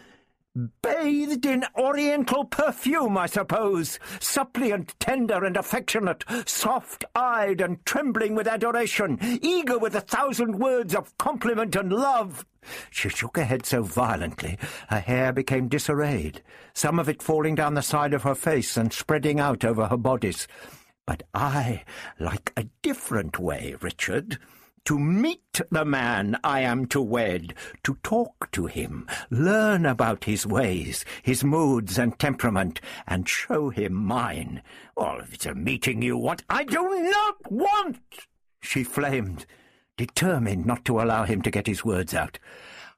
bathed in oriental perfume, I suppose, suppliant, tender, and affectionate, soft-eyed and trembling with adoration, eager with a thousand words of compliment and love. She shook her head so violently her hair became disarrayed, some of it falling down the side of her face and spreading out over her bodice. But I like a different way, Richard. To meet the man I am to wed, to talk to him, learn about his ways, his moods and temperament, and show him mine. Well, if it's a meeting you want, I do not want, she flamed, determined not to allow him to get his words out.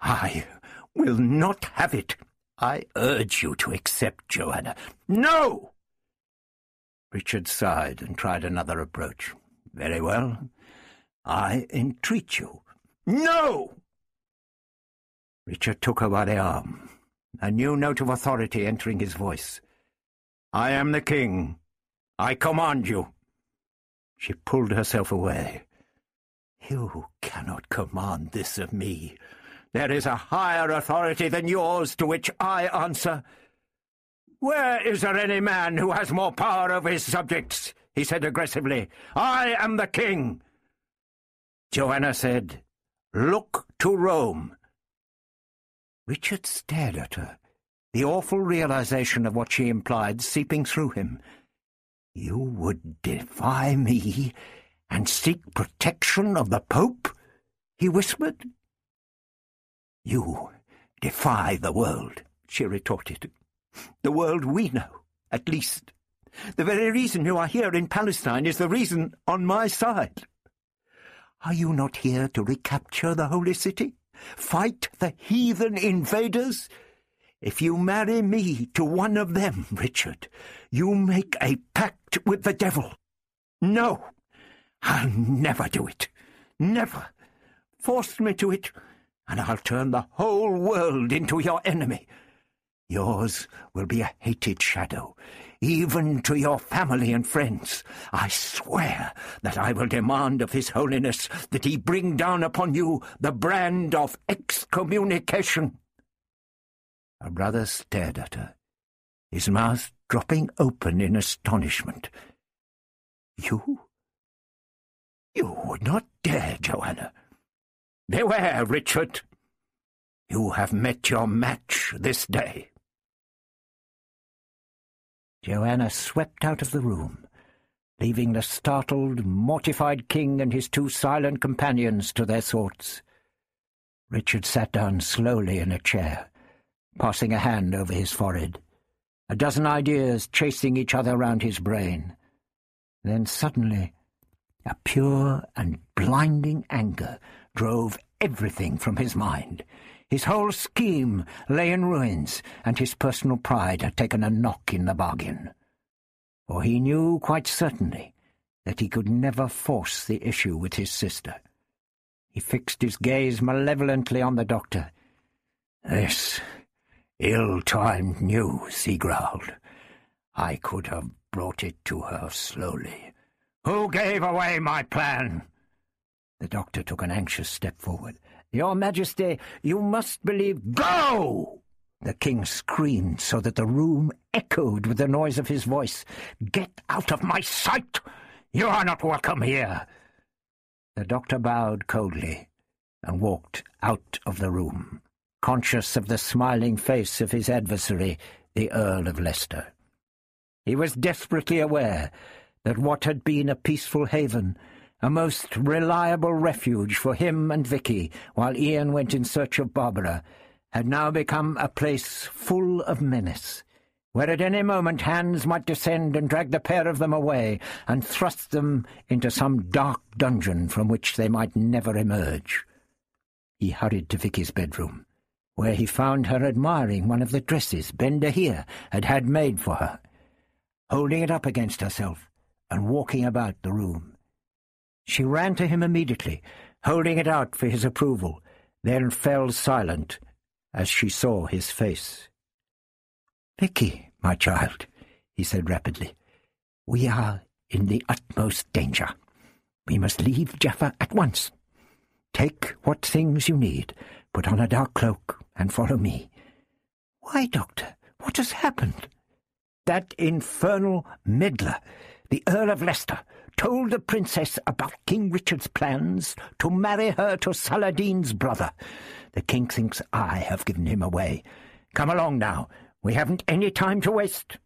I will not have it. I urge you to accept, Joanna. No! Richard sighed and tried another approach. Very well. I entreat you. No! Richard took her by the arm, a new note of authority entering his voice. I am the king. I command you. She pulled herself away. You cannot command this of me. There is a higher authority than yours to which I answer. Where is there any man who has more power over his subjects? he said aggressively. I am the king. Joanna said, Look to Rome. Richard stared at her, the awful realization of what she implied seeping through him. You would defy me and seek protection of the Pope? he whispered. You defy the world, she retorted. The world we know, at least. The very reason you are here in Palestine is the reason on my side. Are you not here to recapture the Holy City? Fight the heathen invaders? If you marry me to one of them, Richard, you make a pact with the devil. No, I'll never do it. Never. Force me to it, and I'll turn the whole world into your enemy. Yours will be a hated shadow, even to your family and friends. I swear that I will demand of His Holiness that he bring down upon you the brand of excommunication. Her brother stared at her, his mouth dropping open in astonishment. You? You would not dare, Joanna. Beware, Richard. You have met your match this day. Joanna swept out of the room, leaving the startled, mortified king and his two silent companions to their thoughts. Richard sat down slowly in a chair, passing a hand over his forehead, a dozen ideas chasing each other round his brain. Then suddenly, a pure and blinding anger drove everything from his mind. His whole scheme lay in ruins, and his personal pride had taken a knock in the bargain. For he knew quite certainly that he could never force the issue with his sister. He fixed his gaze malevolently on the doctor. This ill-timed news, he growled. I could have brought it to her slowly. Who gave away my plan? The doctor took an anxious step forward. Your Majesty, you must believe— Go! The king screamed so that the room echoed with the noise of his voice. Get out of my sight! You are not welcome here! The doctor bowed coldly and walked out of the room, conscious of the smiling face of his adversary, the Earl of Leicester. He was desperately aware that what had been a peaceful haven a most reliable refuge for him and Vicky while Ian went in search of Barbara, had now become a place full of menace, where at any moment hands might descend and drag the pair of them away and thrust them into some dark dungeon from which they might never emerge. He hurried to Vicky's bedroom, where he found her admiring one of the dresses Ben Daheer had had made for her, holding it up against herself and walking about the room. She ran to him immediately, holding it out for his approval, then fell silent as she saw his face. Vicky, my child, he said rapidly, we are in the utmost danger. We must leave Jaffa at once. Take what things you need, put on a dark cloak, and follow me. Why, Doctor, what has happened? That infernal meddler, the Earl of Leicester, told the princess about King Richard's plans to marry her to Saladin's brother. The king thinks I have given him away. Come along now. We haven't any time to waste.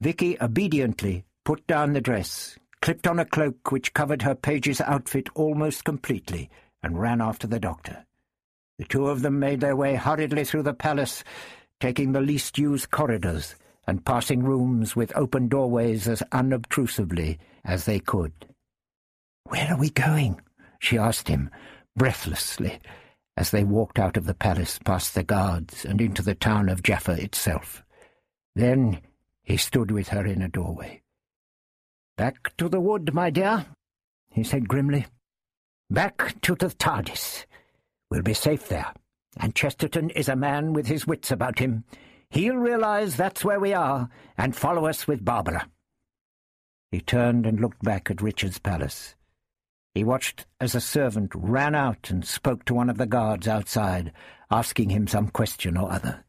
Vicky obediently put down the dress, clipped on a cloak which covered her page's outfit almost completely, and ran after the doctor. The two of them made their way hurriedly through the palace, taking the least used corridors, and passing rooms with open doorways as unobtrusively as they could. Where are we going? she asked him, breathlessly, as they walked out of the palace past the guards and into the town of Jaffa itself. Then he stood with her in a doorway. Back to the wood, my dear, he said grimly. Back to the TARDIS. We'll be safe there, and Chesterton is a man with his wits about him. He'll realize that's where we are, and follow us with Barbara. He turned and looked back at Richard's palace. He watched as a servant ran out and spoke to one of the guards outside, asking him some question or other.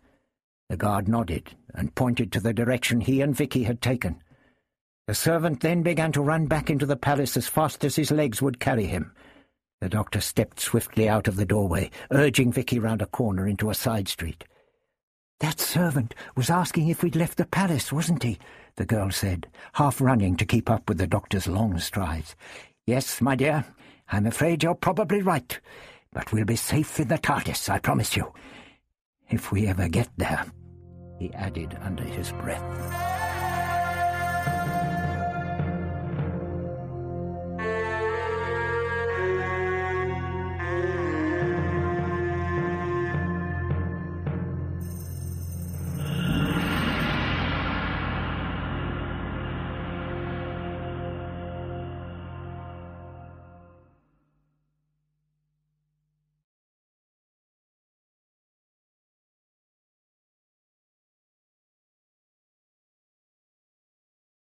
The guard nodded and pointed to the direction he and Vicky had taken. The servant then began to run back into the palace as fast as his legs would carry him. The doctor stepped swiftly out of the doorway, urging Vicky round a corner into a side street. That servant was asking if we'd left the palace, wasn't he? The girl said, half running to keep up with the doctor's long strides. Yes, my dear, I'm afraid you're probably right, but we'll be safe in the TARDIS, I promise you. If we ever get there, he added under his breath.